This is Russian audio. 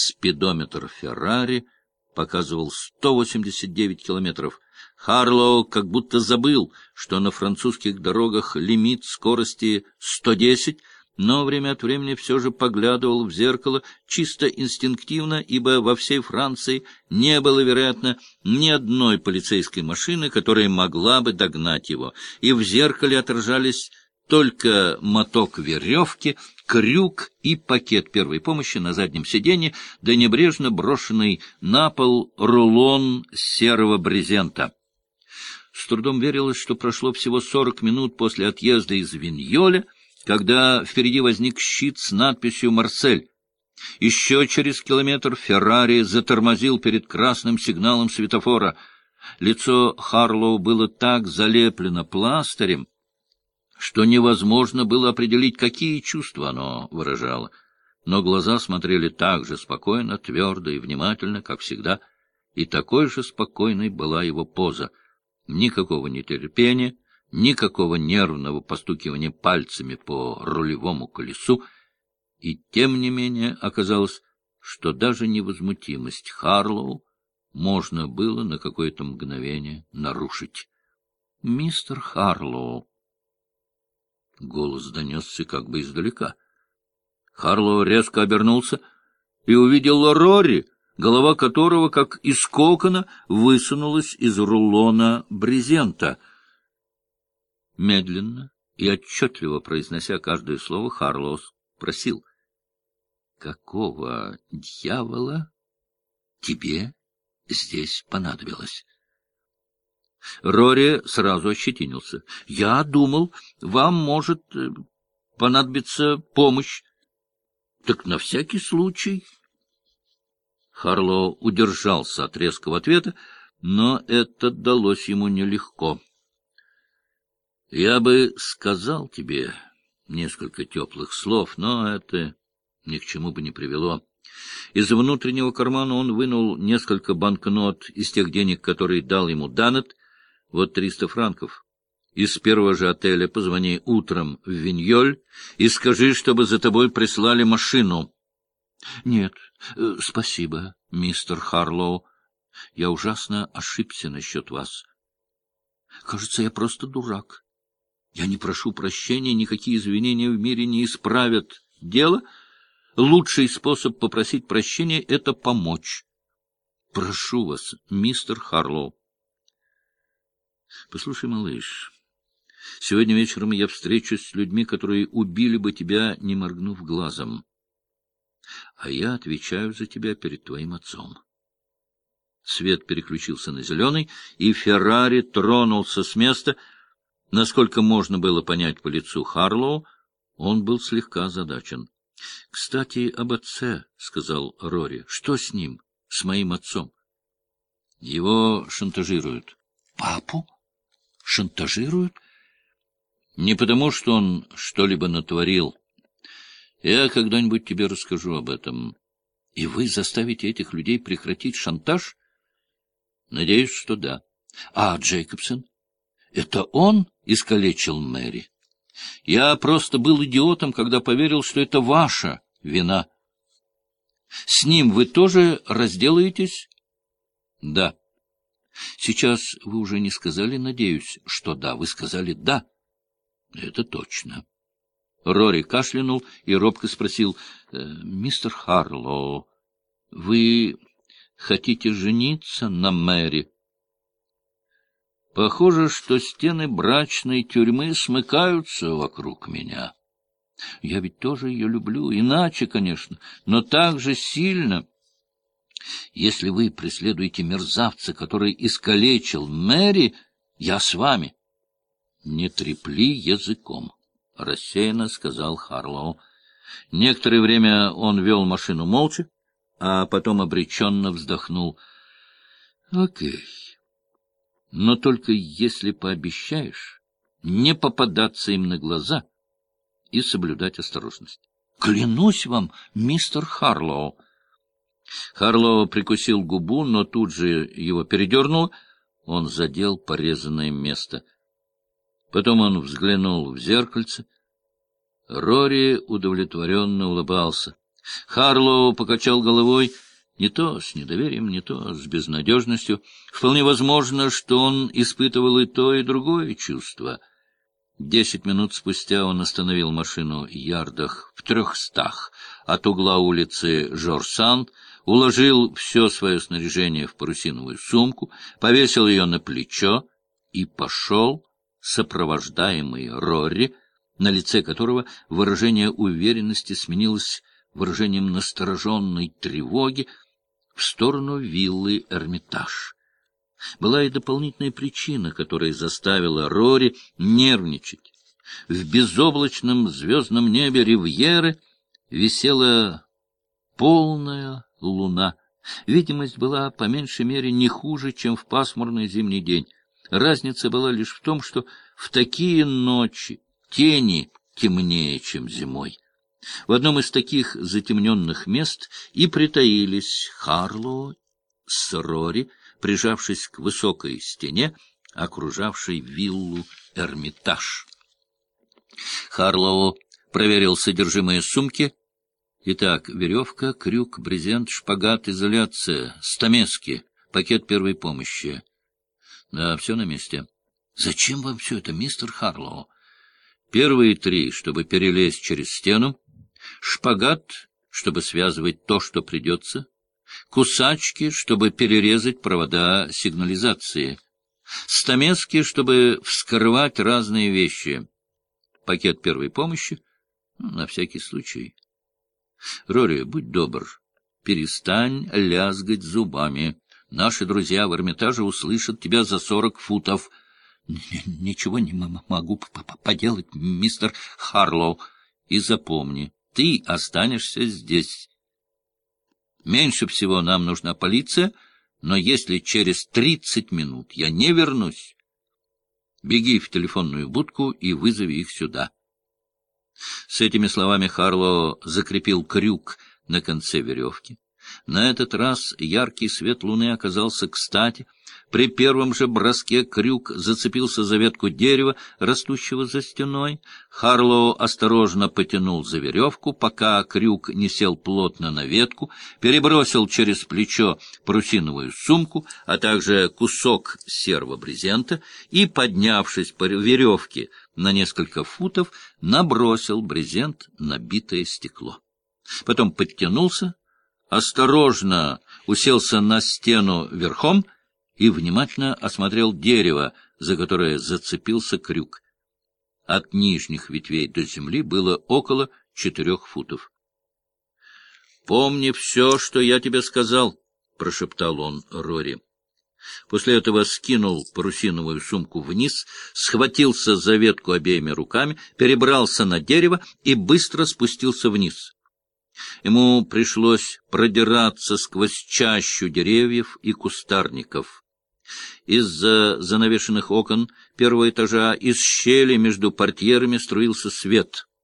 Спидометр Феррари показывал 189 километров. Харлоу как будто забыл, что на французских дорогах лимит скорости 110, но время от времени все же поглядывал в зеркало чисто инстинктивно, ибо во всей Франции не было, вероятно, ни одной полицейской машины, которая могла бы догнать его, и в зеркале отражались только моток веревки, крюк и пакет первой помощи на заднем сиденье, да небрежно брошенный на пол рулон серого брезента. С трудом верилось, что прошло всего сорок минут после отъезда из Виньоля, когда впереди возник щит с надписью «Марсель». Еще через километр Феррари затормозил перед красным сигналом светофора. Лицо Харлоу было так залеплено пластырем, что невозможно было определить, какие чувства оно выражало. Но глаза смотрели так же спокойно, твердо и внимательно, как всегда, и такой же спокойной была его поза. Никакого нетерпения, никакого нервного постукивания пальцами по рулевому колесу, и тем не менее оказалось, что даже невозмутимость Харлоу можно было на какое-то мгновение нарушить. — Мистер Харлоу! Голос донесся как бы издалека. Харлоу резко обернулся и увидел Рори, голова которого, как из кокона, высунулась из рулона брезента — Медленно и отчетливо произнося каждое слово, Харлоус просил. — Какого дьявола тебе здесь понадобилось? Рори сразу ощетинился. — Я думал, вам может э, понадобиться помощь. — Так на всякий случай... Харлоу удержался от резкого ответа, но это далось ему нелегко. Я бы сказал тебе несколько теплых слов, но это ни к чему бы не привело. Из внутреннего кармана он вынул несколько банкнот из тех денег, которые дал ему Данет. Вот триста франков. Из первого же отеля позвони утром в Виньоль и скажи, чтобы за тобой прислали машину. — Нет, э, спасибо, мистер Харлоу. Я ужасно ошибся насчет вас. Кажется, я просто дурак. Я не прошу прощения, никакие извинения в мире не исправят дело. Лучший способ попросить прощения — это помочь. Прошу вас, мистер Харлоу. Послушай, малыш, сегодня вечером я встречусь с людьми, которые убили бы тебя, не моргнув глазом. А я отвечаю за тебя перед твоим отцом. Свет переключился на зеленый, и Феррари тронулся с места — Насколько можно было понять по лицу Харлоу, он был слегка озадачен. — Кстати, об отце, — сказал Рори. — Что с ним, с моим отцом? — Его шантажируют. — Папу? Шантажируют? — Не потому, что он что-либо натворил. Я когда-нибудь тебе расскажу об этом. — И вы заставите этих людей прекратить шантаж? — Надеюсь, что да. — А Джейкобсон? Это он искалечил Мэри. Я просто был идиотом, когда поверил, что это ваша вина. С ним вы тоже разделаетесь? Да. Сейчас вы уже не сказали, надеюсь, что да. Вы сказали да. Это точно. Рори кашлянул и робко спросил, «Э, мистер Харлоу, вы хотите жениться на Мэри? Похоже, что стены брачной тюрьмы смыкаются вокруг меня. Я ведь тоже ее люблю, иначе, конечно, но так же сильно. Если вы преследуете мерзавца, который искалечил Мэри, я с вами. — Не трепли языком, — рассеянно сказал Харлоу. Некоторое время он вел машину молча, а потом обреченно вздохнул. — Окей. Но только если пообещаешь не попадаться им на глаза и соблюдать осторожность. Клянусь вам, мистер Харлоу. Харлоу прикусил губу, но тут же его передернул. Он задел порезанное место. Потом он взглянул в зеркальце. Рори удовлетворенно улыбался. Харлоу покачал головой, не то с недоверием, не то с безнадежностью. Вполне возможно, что он испытывал и то, и другое чувство. Десять минут спустя он остановил машину ярдах в трехстах от угла улицы Жорсан, уложил все свое снаряжение в парусиновую сумку, повесил ее на плечо и пошел, сопровождаемый Рори, на лице которого выражение уверенности сменилось выражением настороженной тревоги, в сторону виллы Эрмитаж. Была и дополнительная причина, которая заставила Рори нервничать. В безоблачном звездном небе Ривьеры висела полная луна. Видимость была, по меньшей мере, не хуже, чем в пасмурный зимний день. Разница была лишь в том, что в такие ночи тени темнее, чем зимой. В одном из таких затемненных мест и притаились Харлоу с Рори, прижавшись к высокой стене, окружавшей виллу Эрмитаж. Харлоу проверил содержимое сумки. Итак, веревка, крюк, брезент, шпагат, изоляция, стамески, пакет первой помощи. Да, все на месте. Зачем вам все это, мистер Харлоу? Первые три, чтобы перелезть через стену, шпагат, чтобы связывать то, что придется, кусачки, чтобы перерезать провода сигнализации, стамески, чтобы вскрывать разные вещи, пакет первой помощи, ну, на всякий случай. Рори, будь добр, перестань лязгать зубами. Наши друзья в Эрмитаже услышат тебя за сорок футов. — Ничего не могу поделать, мистер Харлоу. И запомни, ты останешься здесь. Меньше всего нам нужна полиция, но если через тридцать минут я не вернусь, беги в телефонную будку и вызови их сюда. С этими словами Харлоу закрепил крюк на конце веревки. На этот раз яркий свет луны оказался кстати. При первом же броске крюк зацепился за ветку дерева, растущего за стеной. Харлоу осторожно потянул за веревку, пока крюк не сел плотно на ветку, перебросил через плечо парусиновую сумку, а также кусок серого брезента и, поднявшись по веревке на несколько футов, набросил брезент на битое стекло. Потом подтянулся, осторожно уселся на стену верхом и внимательно осмотрел дерево, за которое зацепился крюк. От нижних ветвей до земли было около четырех футов. — Помни все, что я тебе сказал, — прошептал он Рори. После этого скинул парусиновую сумку вниз, схватился за ветку обеими руками, перебрался на дерево и быстро спустился вниз. Ему пришлось продираться сквозь чащу деревьев и кустарников. Из-за занавешенных окон первого этажа из щели между портьерами струился свет —